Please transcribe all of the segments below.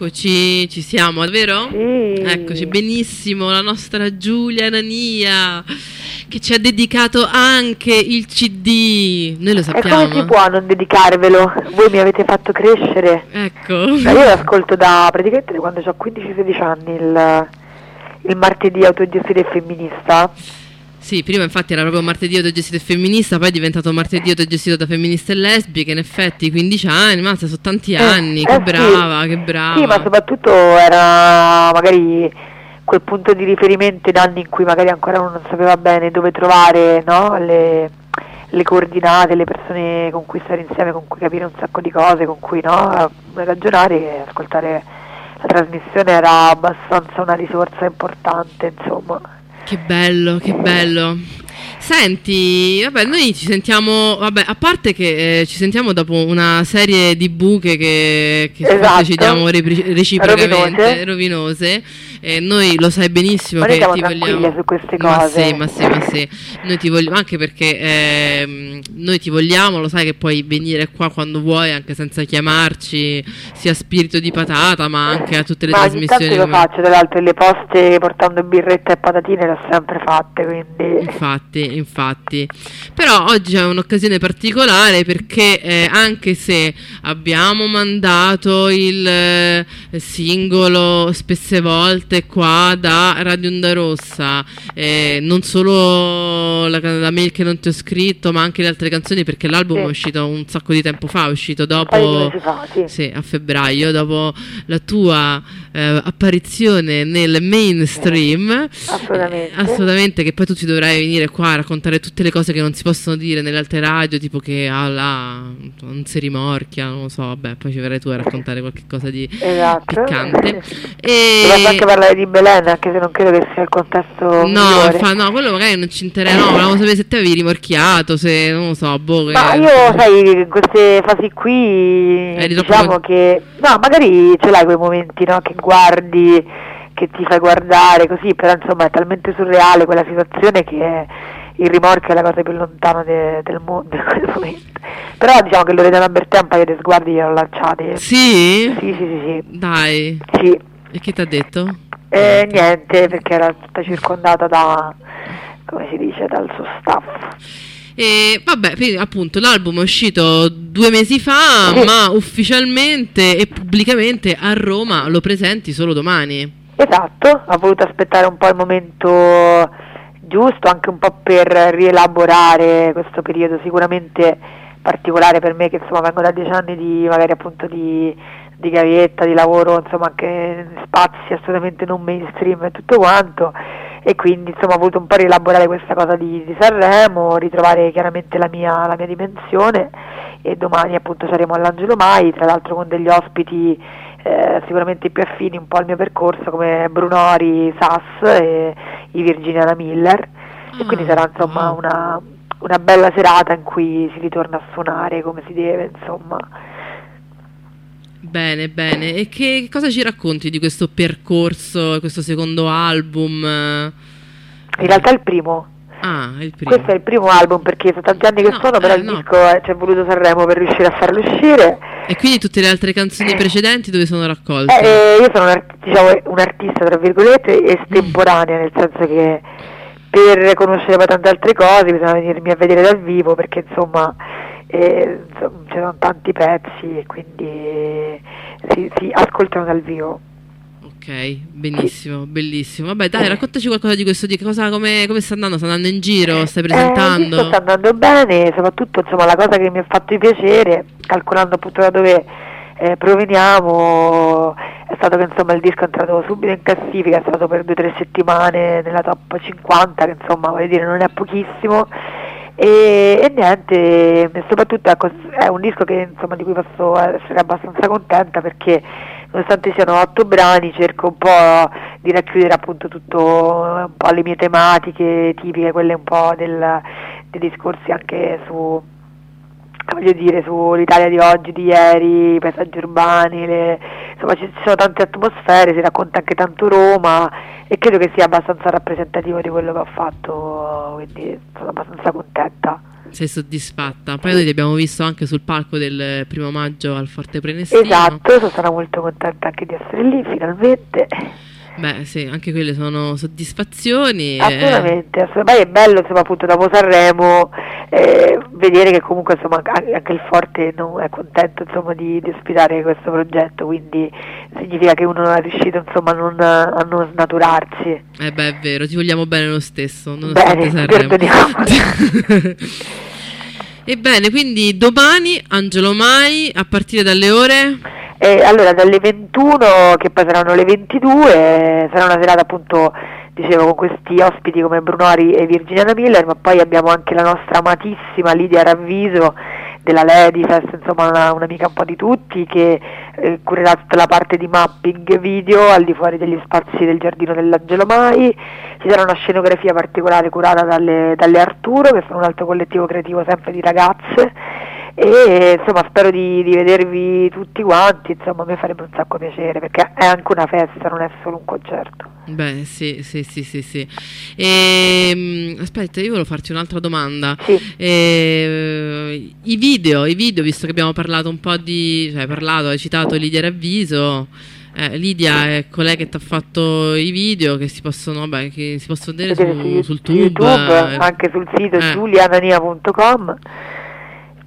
Eccoci, ci siamo, vero? Sì. Eccoci, benissimo, la nostra Giulia Nania che ci ha dedicato anche il CD. Noi lo E sappiamo. come si può non dedicarvelo? Voi mi avete fatto crescere. Ecco. Ma io l'ascolto da praticamente da quando ho 15-16 anni il, il martedì autogestito e femminista. Sì, prima infatti era proprio martedì autogestito e femminista, poi è diventato martedì autogestito da femministe e lesbiche, in effetti 15 anni, mazza, sono tanti anni, Eh, che eh, sì. brava, che brava. Sì, ma soprattutto era magari quel punto di riferimento in anni in cui magari ancora uno non sapeva bene dove trovare no, le, le coordinate, le persone con cui stare insieme, con cui capire un sacco di cose, con cui no, ragionare e ascoltare la trasmissione era abbastanza una risorsa importante, insomma. Che bello, che bello. Senti, vabbè, noi ci sentiamo, vabbè, a parte che eh, ci sentiamo dopo una serie di buche che, che Esatto. ci diamo repri- reciprocamente, Rovinose. rovinose, e noi lo sai benissimo Ma che ti vogliamo... su queste Ma cose. sì, ma sì, ma sì. Noi ti vogliamo, anche perché ehm, noi ti vogliamo, lo sai che puoi venire qua quando vuoi, anche senza chiamarci, sia spirito di patata, ma anche a tutte le Ma trasmissioni. lo come- faccio, tra l'altro le poste portando birretta e patatine le ho sempre fatte, quindi... Infatti, infatti. Però oggi è un'occasione particolare perché eh, anche se abbiamo mandato il eh, singolo spesse volte qua da Radio Onda Rossa, eh, non solo la, la mail che non ti ho scritto, ma anche le altre canzoni perché l'album Sì. è uscito un sacco di tempo fa, è uscito dopo... fa, sì. Sì, a febbraio, dopo la tua eh, apparizione nel mainstream. Assolutamente. Eh, assolutamente, che poi tu ci dovrai venire qua a raccontare tutte le cose che non si possono dire nelle altre radio, tipo che ah, là, non si rimorchia, non lo so, vabbè, poi ci verrai tu a raccontare qualche cosa di Esatto. piccante. Dovremmo E... anche parlare di Belen, anche se non credo che sia il contesto No, fa- no, quello magari non ci interessa, no, volevamo sapere se te avevi rimorchiato, se non lo so, boh. che- Ma io, sai, in queste fasi qui, troppo diciamo con- che... No, magari ce l'hai quei momenti, no, che guardi, che ti fai guardare, così, però insomma è talmente surreale quella situazione che il rimorchio è la cosa più lontana de- del mondo in quel momento. Però diciamo che Loredana Bertè un paio di sguardi gliel'ho lanciati. Sì? Sì, sì, sì, sì. Dai, Sì. e che ti ha detto? Eh, niente, perché era tutta circondata da, come si dice, dal suo staff. E vabbè, quindi, appunto, l'album è uscito due mesi fa, ma ufficialmente e pubblicamente a Roma lo presenti solo domani. Esatto, ho voluto aspettare un po' il momento giusto, anche un po' per rielaborare questo periodo sicuramente particolare per me che insomma vengo da dieci anni di magari appunto di, di gavetta, di lavoro, insomma anche in spazi assolutamente non mainstream e tutto quanto e quindi insomma ho voluto un po' rielaborare questa cosa di, di Sanremo, ritrovare chiaramente la mia, la mia dimensione. E domani appunto saremo all'Angelo Mai, tra l'altro con degli ospiti eh, sicuramente più affini un po' al mio percorso come Brunori, Sass e i Virginiana Miller. E quindi Ah, sarà insomma una, una bella serata in cui si ritorna a suonare come si deve insomma. Bene, bene. E che, che cosa ci racconti di questo percorso, questo secondo album? In realtà è il primo, Ah, il primo. questo è il primo album perché sono tanti anni che No, però eh, il no. disco eh, ci è voluto Sanremo per riuscire a farlo uscire E quindi tutte le altre canzoni precedenti dove sono raccolte? Eh, io sono un, art- diciamo, un artista, tra virgolette, estemporanea, nel senso che per conoscere tante altre cose bisogna venirmi a vedere dal vivo perché insomma eh, insomma, c'erano tanti pezzi e quindi eh, si, si ascoltano dal vivo. Ok, benissimo, bellissimo. Vabbè, dai, raccontaci qualcosa di questo, di che cosa, come, come sta andando? Sta andando in giro? Stai Eh, il presentando? disco sta andando bene, soprattutto insomma, la cosa che mi ha fatto piacere, calcolando appunto da dove eh, proveniamo, è stato che insomma, il disco è entrato subito in classifica, è stato per due o tre settimane nella top 50, che insomma voglio dire non è pochissimo. E, e niente, soprattutto ecco, è un disco che, insomma, di cui posso essere abbastanza contenta perché nonostante siano otto brani cerco un po' di racchiudere appunto tutto un po' le mie tematiche tipiche, quelle un po' del, dei discorsi anche su voglio dire sull'Italia di oggi, di ieri, i paesaggi urbani, le- insomma ci, ci sono tante atmosfere, si racconta anche tanto Roma e credo che sia abbastanza rappresentativo di quello che ho fatto, quindi sono abbastanza contenta. Sei soddisfatta? Poi noi ti abbiamo visto anche sul palco del primo maggio al Forte Prenestino. Esatto, sono molto contenta anche di essere lì finalmente. Beh, sì, anche quelle sono soddisfazioni. Assolutamente, assolutamente. è bello, insomma, appunto dopo Sanremo eh, vedere che comunque insomma, anche il Forte è contento insomma, di, di, ospitare questo progetto, quindi significa che uno è riuscito insomma, a, non, a non snaturarsi. Eh beh, è vero, ti vogliamo bene lo stesso, nonostante bene, Sanremo. Ebbene, quindi domani Angelo Mai a partire dalle ore? Eh, allora, dalle 21, che poi saranno le 22, sarà una serata appunto, dicevo, con questi ospiti come Brunori e Virginiana Miller, ma poi abbiamo anche la nostra amatissima Lidia Ravviso della Lady insomma una, un'amica un po' di tutti che eh, curerà tutta la parte di mapping video al di fuori degli spazi del giardino dell'Angelo Mai, ci sarà una scenografia particolare curata dalle, dalle Arturo che sono un altro collettivo creativo sempre di ragazze e insomma spero di, di, vedervi tutti quanti, insomma a me farebbe un sacco piacere perché è anche una festa, non è solo un concerto. Beh sì, sì, sì, sì, sì. E, ehm, aspetta, io volevo farti un'altra domanda. Sì. E, eh, I video, i video, visto che abbiamo parlato un po' di, cioè parlato, hai citato Lidia Ravviso. Eh, Lidia è colei che ti ha fatto i video che si possono, vabbè, che si possono vedere su, sul tube, YouTube, anche sul sito eh. giulianania.com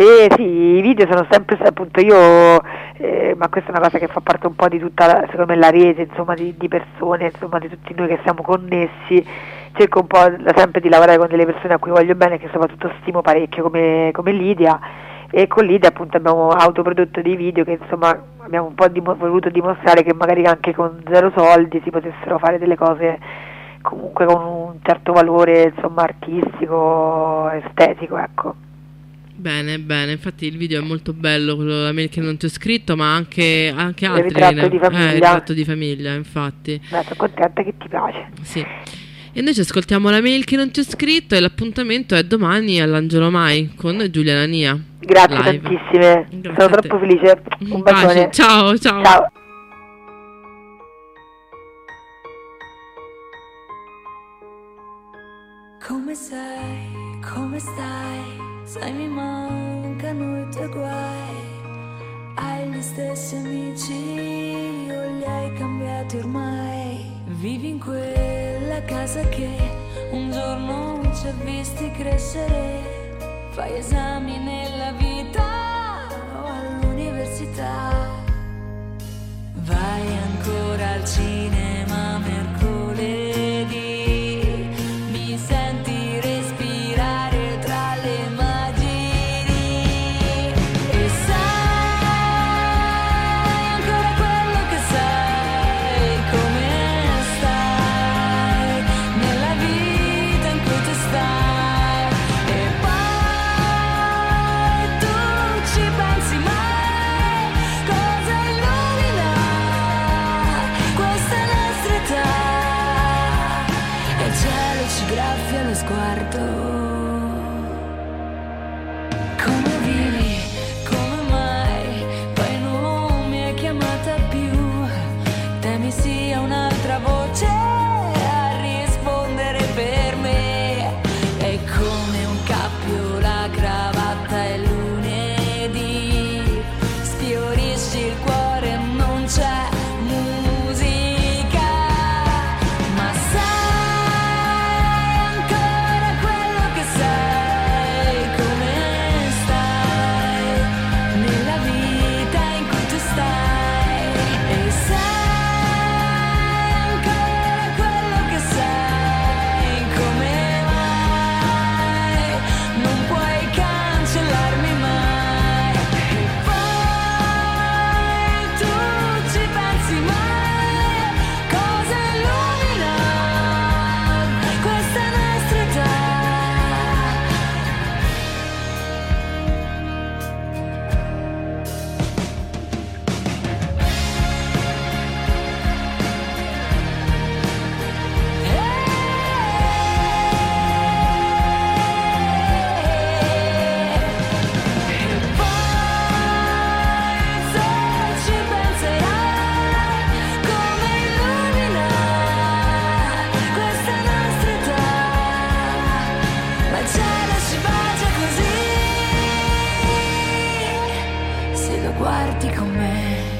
e sì, i video sono sempre, appunto io, eh, ma questa è una cosa che fa parte un po' di tutta, la, secondo me, la rete, insomma, di, di, persone, insomma, di tutti noi che siamo connessi, cerco un po' sempre di lavorare con delle persone a cui voglio bene, che soprattutto stimo parecchio, come, come Lidia, e con Lidia appunto abbiamo autoprodotto dei video che insomma abbiamo un po' dim- voluto dimostrare che magari anche con zero soldi si potessero fare delle cose comunque con un certo valore insomma artistico, estetico, ecco. Bene, bene, infatti il video è molto bello, quello della mail che non ti ho scritto, ma anche, anche altri. Il ritratto di famiglia. Eh, il ritratto di famiglia, infatti. Beh, sono contenta che ti piace. Sì. E noi ci ascoltiamo la mail che non ti ho scritto e l'appuntamento è domani all'Angelo Mai con Giulia Nania. Grazie live. tantissime, Grazie sono troppo felice. Un bacione. Ciao, ciao. Ciao. Come sei? Come stai? Sai mi mancano i tuoi guai. Hai gli stessi amici o li hai cambiati ormai? Vivi in quella casa che un giorno ci ha visti crescere. Fai esami nella vita gracia los cuartos. guardi con me